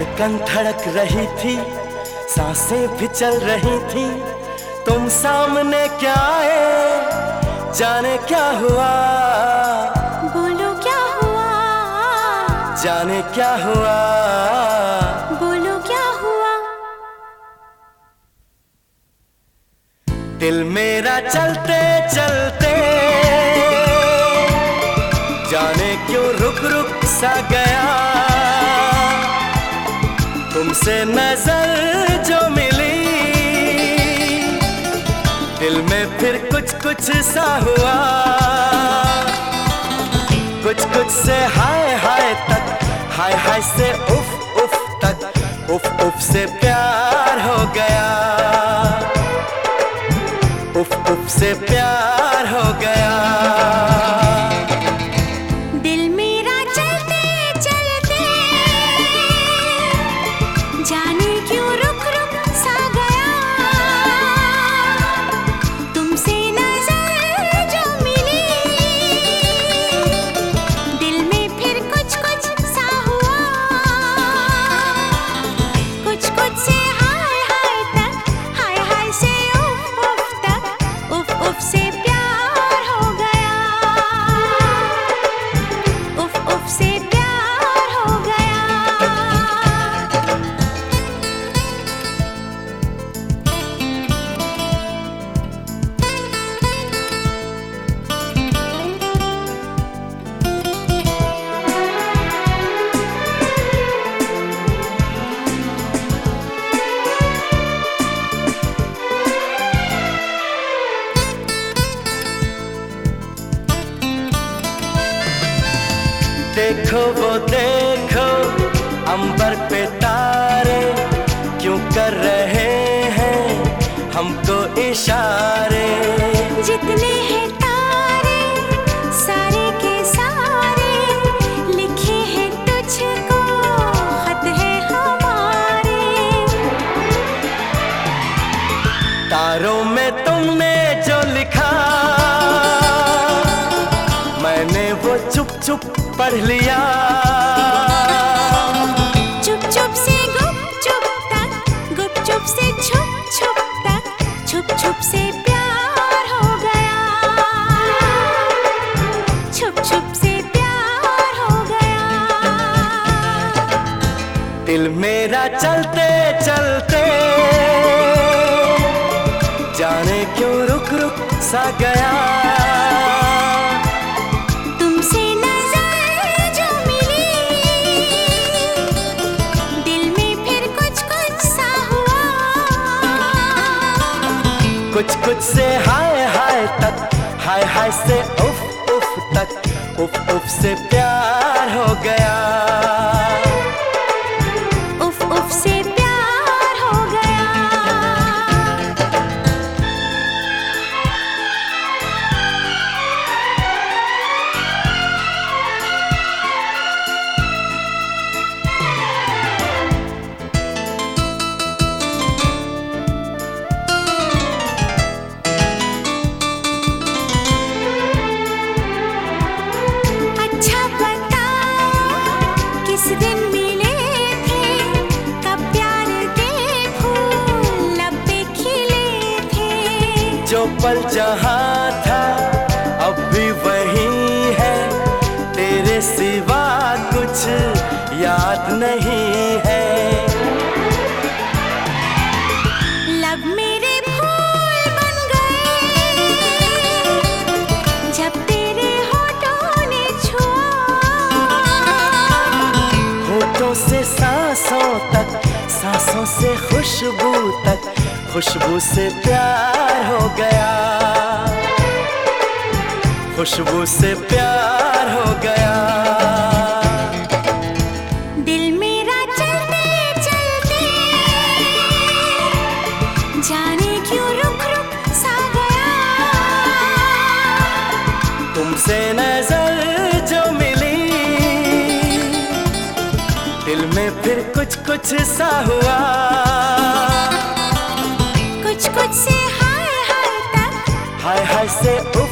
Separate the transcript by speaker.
Speaker 1: धड़कन धड़क रही थी साँसें भी चल रही थी। तुम सामने क्या आए जाने क्या हुआ?
Speaker 2: बोलो क्या हुआ?
Speaker 1: जाने क्या हुआ?
Speaker 2: बोलो क्या हुआ?
Speaker 1: दिल मेरा चलते चलते तुमसे नज़र जो मिली। दिल में फिर कुछ कुछ सा हुआ। कुछ कुछ से हाय हाय तक, हाय हाय से उफ उफ तक, उफ उफ से प्यार हो गया। उफ उफ से प्यार हो गया। देखो वो देखो अंबर पे तारे क्यों कर रहे हैं? हमको इशारे वो चुप चुप पढ़ लिया।
Speaker 2: चुप चुप से गुप चुप तक गुप चुप से छुप छुप तक छुप छुप से प्यार हो गया। छुप छुप से प्यार हो गया।
Speaker 1: दिल मेरा चलते चलते जाने क्यों रुक रुक सा गया।
Speaker 2: कुछ कुछ से
Speaker 1: हाय हाय तक, हाय हाय से उफ उफ तक, उफ उफ से प्यार हो गया। पल जहाँ था अब भी वही है। तेरे सिवा कुछ याद नहीं है।
Speaker 2: लब मेरे फूल बन गए जब तेरे होठों ने छुआ।
Speaker 1: होठों से सांसों तक सांसों से खुशबू तक खुशबू से प्यार हो गया। खुशबू से प्यार हो गया।
Speaker 2: दिल मेरा चलते चलते जाने क्यों रुक रुक सा गया।
Speaker 1: तुमसे नज़र जो मिली दिल में फिर कुछ कुछ सा हुआ।
Speaker 2: कुछ कुछ से हाय हाय तक।
Speaker 1: हाय हाय से उफ